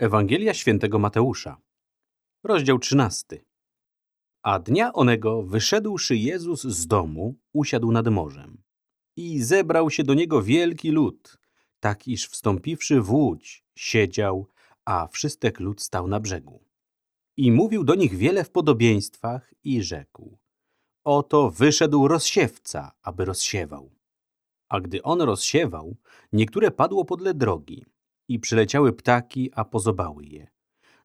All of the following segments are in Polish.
Ewangelia świętego Mateusza, rozdział 13. A dnia onego wyszedłszy Jezus z domu, usiadł nad morzem. I zebrał się do niego wielki lud, tak iż wstąpiwszy w łódź, siedział, a wszystek lud stał na brzegu. I mówił do nich wiele w podobieństwach i rzekł. Oto wyszedł rozsiewca, aby rozsiewał. A gdy on rozsiewał, niektóre padło podle drogi i przyleciały ptaki, a pozobały je.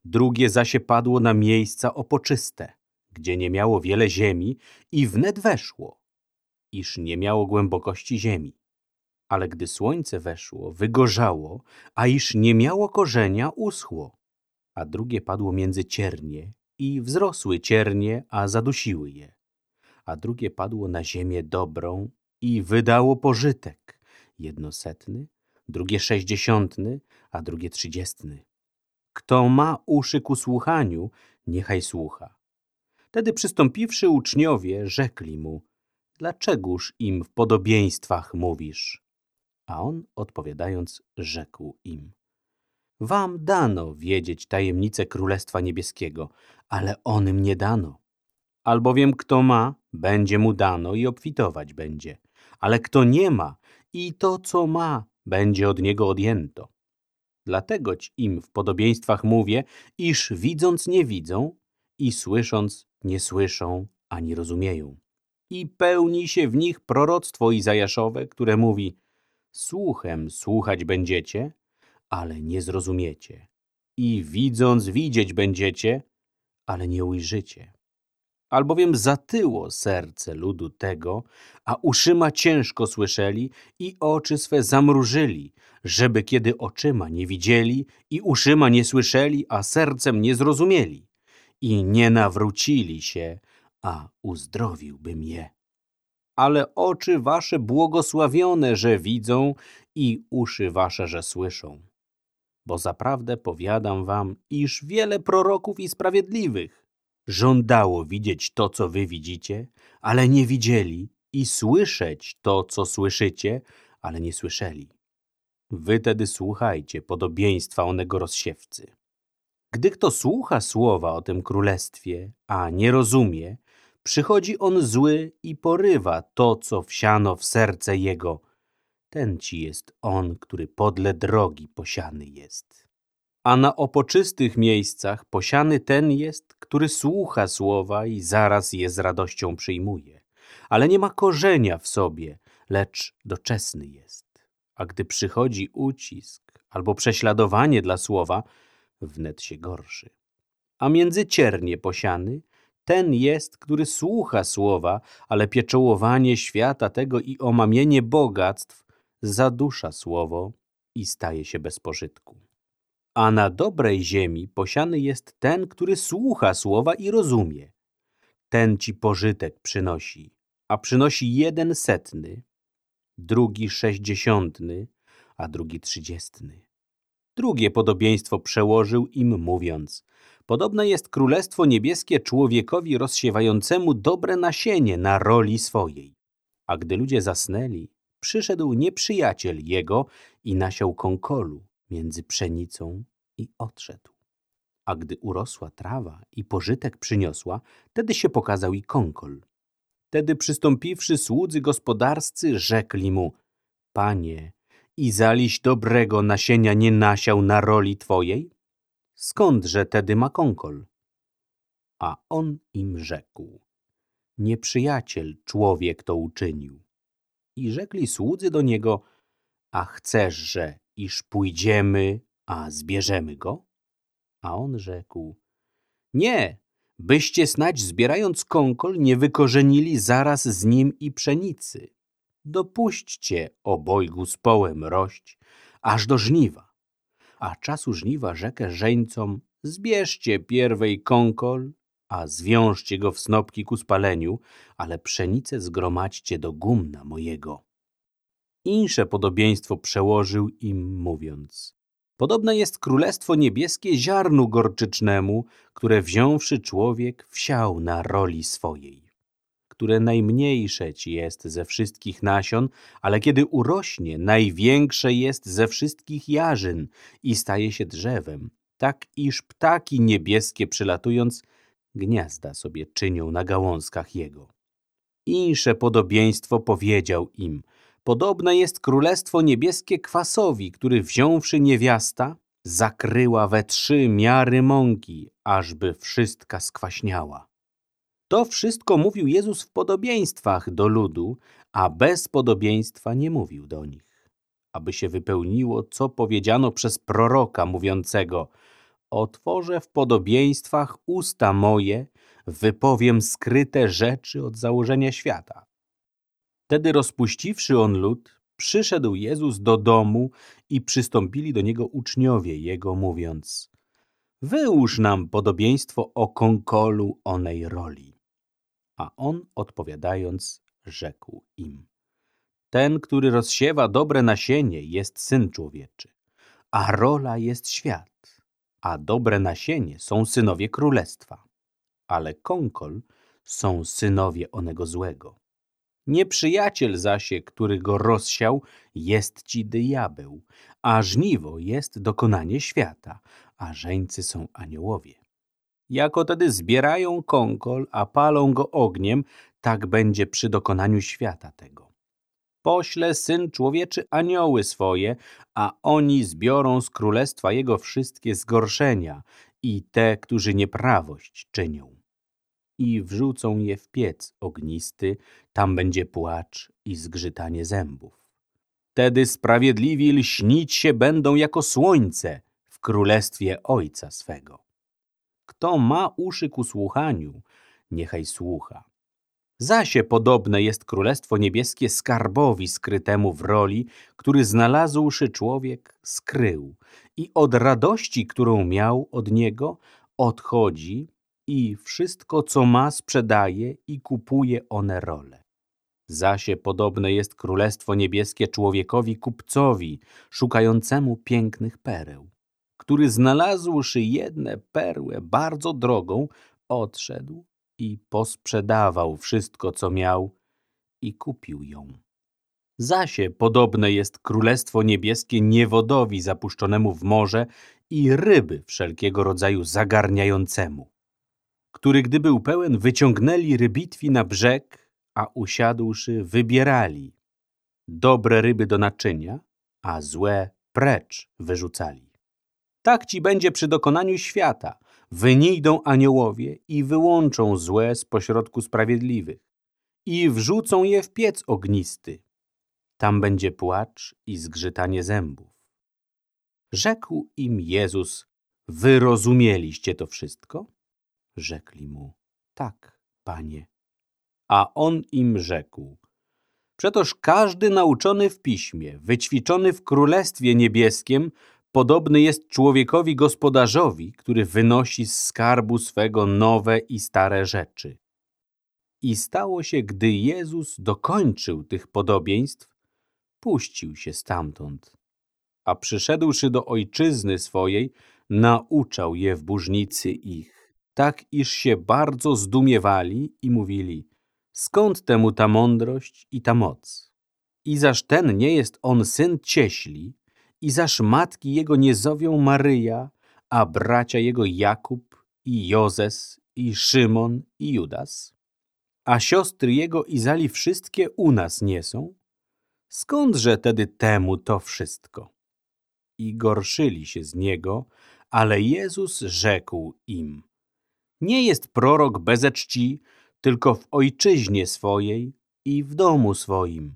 Drugie zasie padło na miejsca opoczyste, gdzie nie miało wiele ziemi i wnet weszło, iż nie miało głębokości ziemi. Ale gdy słońce weszło, wygorzało, a iż nie miało korzenia, uschło. A drugie padło między ciernie i wzrosły ciernie, a zadusiły je. A drugie padło na ziemię dobrą i wydało pożytek, jednosetny, drugie sześćdziesiątny, a drugie trzydziestny. Kto ma uszy ku słuchaniu, niechaj słucha. Wtedy przystąpiwszy uczniowie, rzekli mu, dlaczegoż im w podobieństwach mówisz? A on odpowiadając, rzekł im, wam dano wiedzieć tajemnicę Królestwa Niebieskiego, ale onym nie dano. Albowiem kto ma, będzie mu dano i obfitować będzie, ale kto nie ma i to, co ma, będzie od niego odjęto. Dlategoć im w podobieństwach mówię, iż widząc nie widzą i słysząc nie słyszą ani rozumieją. I pełni się w nich proroctwo Izajaszowe, które mówi Słuchem słuchać będziecie, ale nie zrozumiecie. I widząc widzieć będziecie, ale nie ujrzycie albowiem zatyło serce ludu tego, a uszyma ciężko słyszeli i oczy swe zamrużyli, żeby kiedy oczyma nie widzieli i uszyma nie słyszeli, a sercem nie zrozumieli i nie nawrócili się, a uzdrowiłbym je. Ale oczy wasze błogosławione, że widzą i uszy wasze, że słyszą. Bo zaprawdę powiadam wam, iż wiele proroków i sprawiedliwych żądało widzieć to, co wy widzicie, ale nie widzieli i słyszeć to, co słyszycie, ale nie słyszeli. Wy tedy słuchajcie podobieństwa onego rozsiewcy. Gdy kto słucha słowa o tym królestwie, a nie rozumie, przychodzi on zły i porywa to, co wsiano w serce jego. Ten ci jest on, który podle drogi posiany jest a na opoczystych miejscach posiany ten jest, który słucha słowa i zaraz je z radością przyjmuje, ale nie ma korzenia w sobie, lecz doczesny jest. A gdy przychodzi ucisk albo prześladowanie dla słowa, wnet się gorszy. A między ciernie posiany ten jest, który słucha słowa, ale pieczołowanie świata tego i omamienie bogactw zadusza słowo i staje się bez pożytku. A na dobrej ziemi posiany jest ten, który słucha słowa i rozumie. Ten ci pożytek przynosi, a przynosi jeden setny, drugi sześćdziesiątny, a drugi trzydziestny. Drugie podobieństwo przełożył im, mówiąc Podobne jest Królestwo Niebieskie człowiekowi rozsiewającemu dobre nasienie na roli swojej. A gdy ludzie zasnęli, przyszedł nieprzyjaciel jego i nasiał konkolu między pszenicą i odszedł. A gdy urosła trawa i pożytek przyniosła, wtedy się pokazał i konkol. Wtedy przystąpiwszy słudzy gospodarscy, rzekli mu, Panie, i zaliś dobrego nasienia nie nasiał na roli Twojej? Skądże tedy ma konkol? A on im rzekł, nieprzyjaciel człowiek to uczynił. I rzekli słudzy do niego, a chceszże, iż pójdziemy, a zbierzemy go? A on rzekł, nie, byście snać zbierając konkol nie wykorzenili zaraz z nim i pszenicy. Dopuśćcie obojgu z połem rość, aż do żniwa. A czasu żniwa rzekę żeńcom, zbierzcie pierwej konkol, a zwiążcie go w snopki ku spaleniu, ale pszenicę zgromadźcie do gumna mojego. Insze podobieństwo przełożył im, mówiąc Podobne jest Królestwo Niebieskie ziarnu gorczycznemu, które wziąwszy człowiek wsiał na roli swojej, które najmniejsze ci jest ze wszystkich nasion, ale kiedy urośnie, największe jest ze wszystkich jarzyn i staje się drzewem, tak iż ptaki niebieskie przylatując, gniazda sobie czynią na gałązkach jego. Insze podobieństwo powiedział im, podobne jest królestwo niebieskie kwasowi, który wziąwszy niewiasta, zakryła we trzy miary mąki, ażby wszystka skwaśniała. To wszystko mówił Jezus w podobieństwach do ludu, a bez podobieństwa nie mówił do nich. Aby się wypełniło, co powiedziano przez proroka mówiącego Otworzę w podobieństwach usta moje, wypowiem skryte rzeczy od założenia świata. Wtedy rozpuściwszy on lud, przyszedł Jezus do domu i przystąpili do niego uczniowie jego, mówiąc Wyłóż nam podobieństwo o konkolu onej roli. A on odpowiadając rzekł im Ten, który rozsiewa dobre nasienie jest Syn Człowieczy, a rola jest świat, a dobre nasienie są synowie królestwa, ale konkol są synowie onego złego. Nieprzyjaciel zasie, który go rozsiał, jest ci diabeł, a żniwo jest dokonanie świata, a żeńcy są aniołowie. Jako tedy zbierają konkol, a palą go ogniem, tak będzie przy dokonaniu świata tego. Pośle Syn Człowieczy anioły swoje, a oni zbiorą z królestwa Jego wszystkie zgorszenia i te, którzy nieprawość czynią i wrzucą je w piec ognisty, tam będzie płacz i zgrzytanie zębów. Wtedy sprawiedliwi lśnić się będą jako słońce w królestwie Ojca swego. Kto ma uszy ku słuchaniu, niechaj słucha. Zasie podobne jest Królestwo Niebieskie skarbowi skrytemu w roli, który znalazłszy człowiek skrył i od radości, którą miał od niego, odchodzi i wszystko, co ma, sprzedaje i kupuje one role. Zasie podobne jest Królestwo Niebieskie człowiekowi kupcowi, szukającemu pięknych pereł, który znalazłszy jedne perłę bardzo drogą, odszedł i posprzedawał wszystko, co miał i kupił ją. Zasie podobne jest Królestwo Niebieskie niewodowi zapuszczonemu w morze i ryby wszelkiego rodzaju zagarniającemu który gdy był pełen, wyciągnęli rybitwi na brzeg, a usiadłszy, wybierali dobre ryby do naczynia, a złe precz wyrzucali. Tak ci będzie przy dokonaniu świata. Wynijdą aniołowie i wyłączą złe z pośrodku sprawiedliwych i wrzucą je w piec ognisty. Tam będzie płacz i zgrzytanie zębów. Rzekł im Jezus, wyrozumieliście to wszystko? Rzekli mu, tak, panie. A on im rzekł, przetoż każdy nauczony w piśmie, wyćwiczony w królestwie niebieskim, podobny jest człowiekowi gospodarzowi, który wynosi z skarbu swego nowe i stare rzeczy. I stało się, gdy Jezus dokończył tych podobieństw, puścił się stamtąd, a przyszedłszy do ojczyzny swojej, nauczał je w burznicy ich tak iż się bardzo zdumiewali i mówili, skąd temu ta mądrość i ta moc? I zaż ten nie jest on syn cieśli, i zaż matki jego nie zowią Maryja, a bracia jego Jakub i Jozes i Szymon i Judas? A siostry jego Izali wszystkie u nas nie są? Skądże tedy temu to wszystko? I gorszyli się z niego, ale Jezus rzekł im – nie jest prorok bez czci, tylko w ojczyźnie swojej i w domu swoim.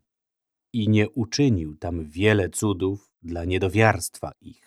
I nie uczynił tam wiele cudów dla niedowiarstwa ich.